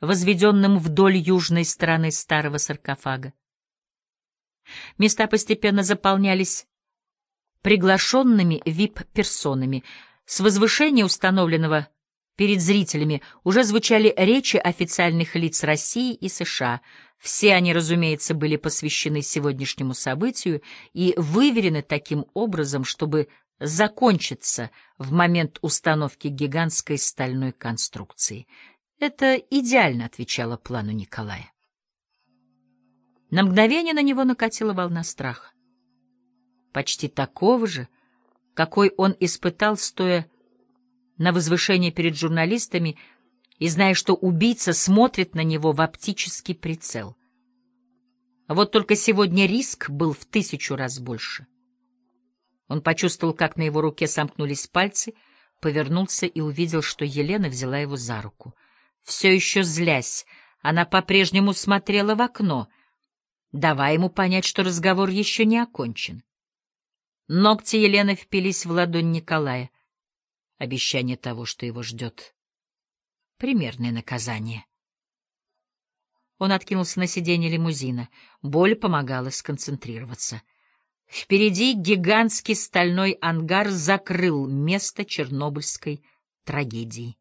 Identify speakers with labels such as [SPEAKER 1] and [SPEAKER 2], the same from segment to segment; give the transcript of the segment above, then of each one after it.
[SPEAKER 1] возведенным вдоль южной стороны старого саркофага. Места постепенно заполнялись приглашенными вип-персонами. С возвышения, установленного перед зрителями, уже звучали речи официальных лиц России и США. Все они, разумеется, были посвящены сегодняшнему событию и выверены таким образом, чтобы закончиться в момент установки гигантской стальной конструкции. Это идеально отвечало плану Николая. На мгновение на него накатила волна страха. Почти такого же, какой он испытал, стоя на возвышении перед журналистами и зная, что убийца смотрит на него в оптический прицел. Вот только сегодня риск был в тысячу раз больше. Он почувствовал, как на его руке сомкнулись пальцы, повернулся и увидел, что Елена взяла его за руку. Все еще злясь, она по-прежнему смотрела в окно, давая ему понять, что разговор еще не окончен. Ногти Елены впились в ладонь Николая. Обещание того, что его ждет. Примерное наказание. Он откинулся на сиденье лимузина. Боль помогала сконцентрироваться. Впереди гигантский стальной ангар закрыл место чернобыльской трагедии.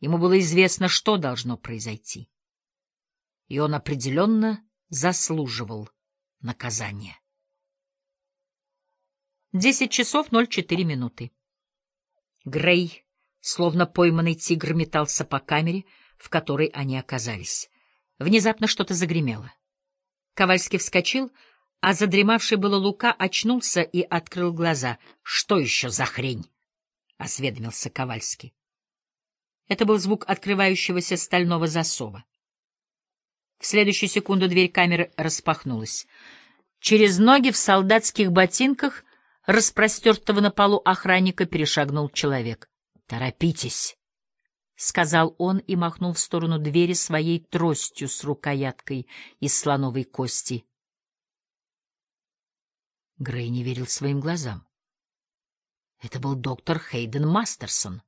[SPEAKER 1] Ему было известно, что должно произойти. И он определенно заслуживал наказания. Десять часов ноль четыре минуты. Грей, словно пойманный тигр, метался по камере, в которой они оказались. Внезапно что-то загремело. Ковальский вскочил — а задремавший было Лука очнулся и открыл глаза. — Что еще за хрень? — осведомился Ковальский. Это был звук открывающегося стального засова. В следующую секунду дверь камеры распахнулась. Через ноги в солдатских ботинках, распростертого на полу охранника, перешагнул человек. — Торопитесь! — сказал он и махнул в сторону двери своей тростью с рукояткой из слоновой кости. Грей не верил своим глазам. Это был доктор Хейден Мастерсон.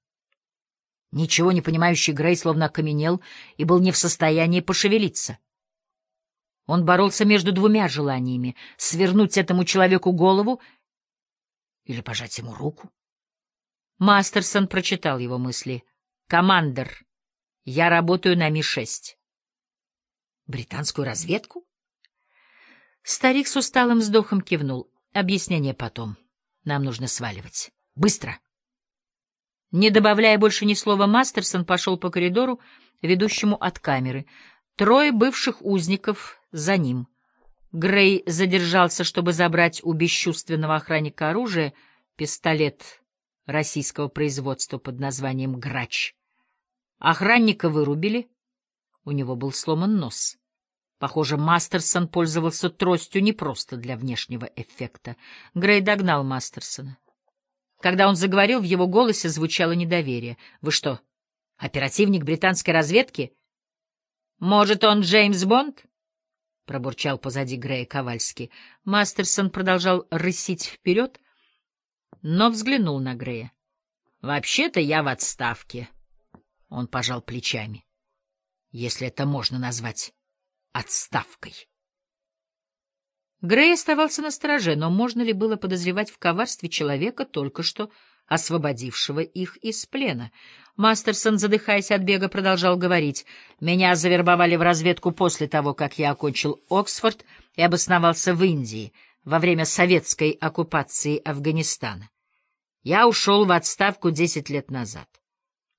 [SPEAKER 1] Ничего не понимающий Грей словно окаменел и был не в состоянии пошевелиться. Он боролся между двумя желаниями — свернуть этому человеку голову или пожать ему руку. Мастерсон прочитал его мысли. «Командер, я работаю на Ми-6». «Британскую разведку?» Старик с усталым вздохом кивнул. Объяснение потом. Нам нужно сваливать. Быстро. Не добавляя больше ни слова, Мастерсон пошел по коридору, ведущему от камеры. Трое бывших узников за ним. Грей задержался, чтобы забрать у бесчувственного охранника оружие, пистолет российского производства под названием «Грач». Охранника вырубили, у него был сломан нос. Похоже, Мастерсон пользовался тростью не просто для внешнего эффекта. Грей догнал Мастерсона. Когда он заговорил, в его голосе звучало недоверие. — Вы что, оперативник британской разведки? — Может, он Джеймс Бонд? — пробурчал позади Грея Ковальский. Мастерсон продолжал рысить вперед, но взглянул на Грея. — Вообще-то я в отставке. Он пожал плечами. — Если это можно назвать отставкой. Грей оставался на стороже, но можно ли было подозревать в коварстве человека, только что освободившего их из плена? Мастерсон, задыхаясь от бега, продолжал говорить. «Меня завербовали в разведку после того, как я окончил Оксфорд и обосновался в Индии во время советской оккупации Афганистана. Я ушел в отставку десять лет назад.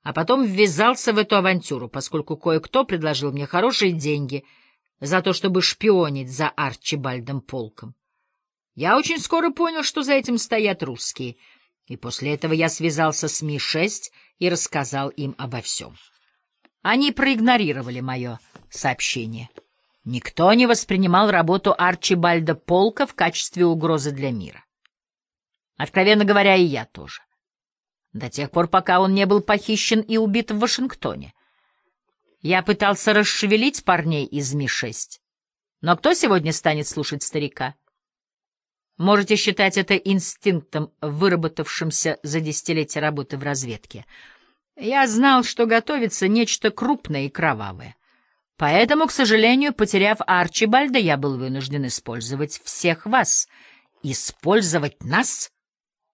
[SPEAKER 1] А потом ввязался в эту авантюру, поскольку кое-кто предложил мне хорошие деньги — за то, чтобы шпионить за Арчибальдом Полком. Я очень скоро понял, что за этим стоят русские, и после этого я связался с Ми-6 и рассказал им обо всем. Они проигнорировали мое сообщение. Никто не воспринимал работу Арчибальда Полка в качестве угрозы для мира. Откровенно говоря, и я тоже. До тех пор, пока он не был похищен и убит в Вашингтоне. Я пытался расшевелить парней из Ми-6. Но кто сегодня станет слушать старика? Можете считать это инстинктом, выработавшимся за десятилетия работы в разведке. Я знал, что готовится нечто крупное и кровавое. Поэтому, к сожалению, потеряв Арчибальда, я был вынужден использовать всех вас. Использовать нас?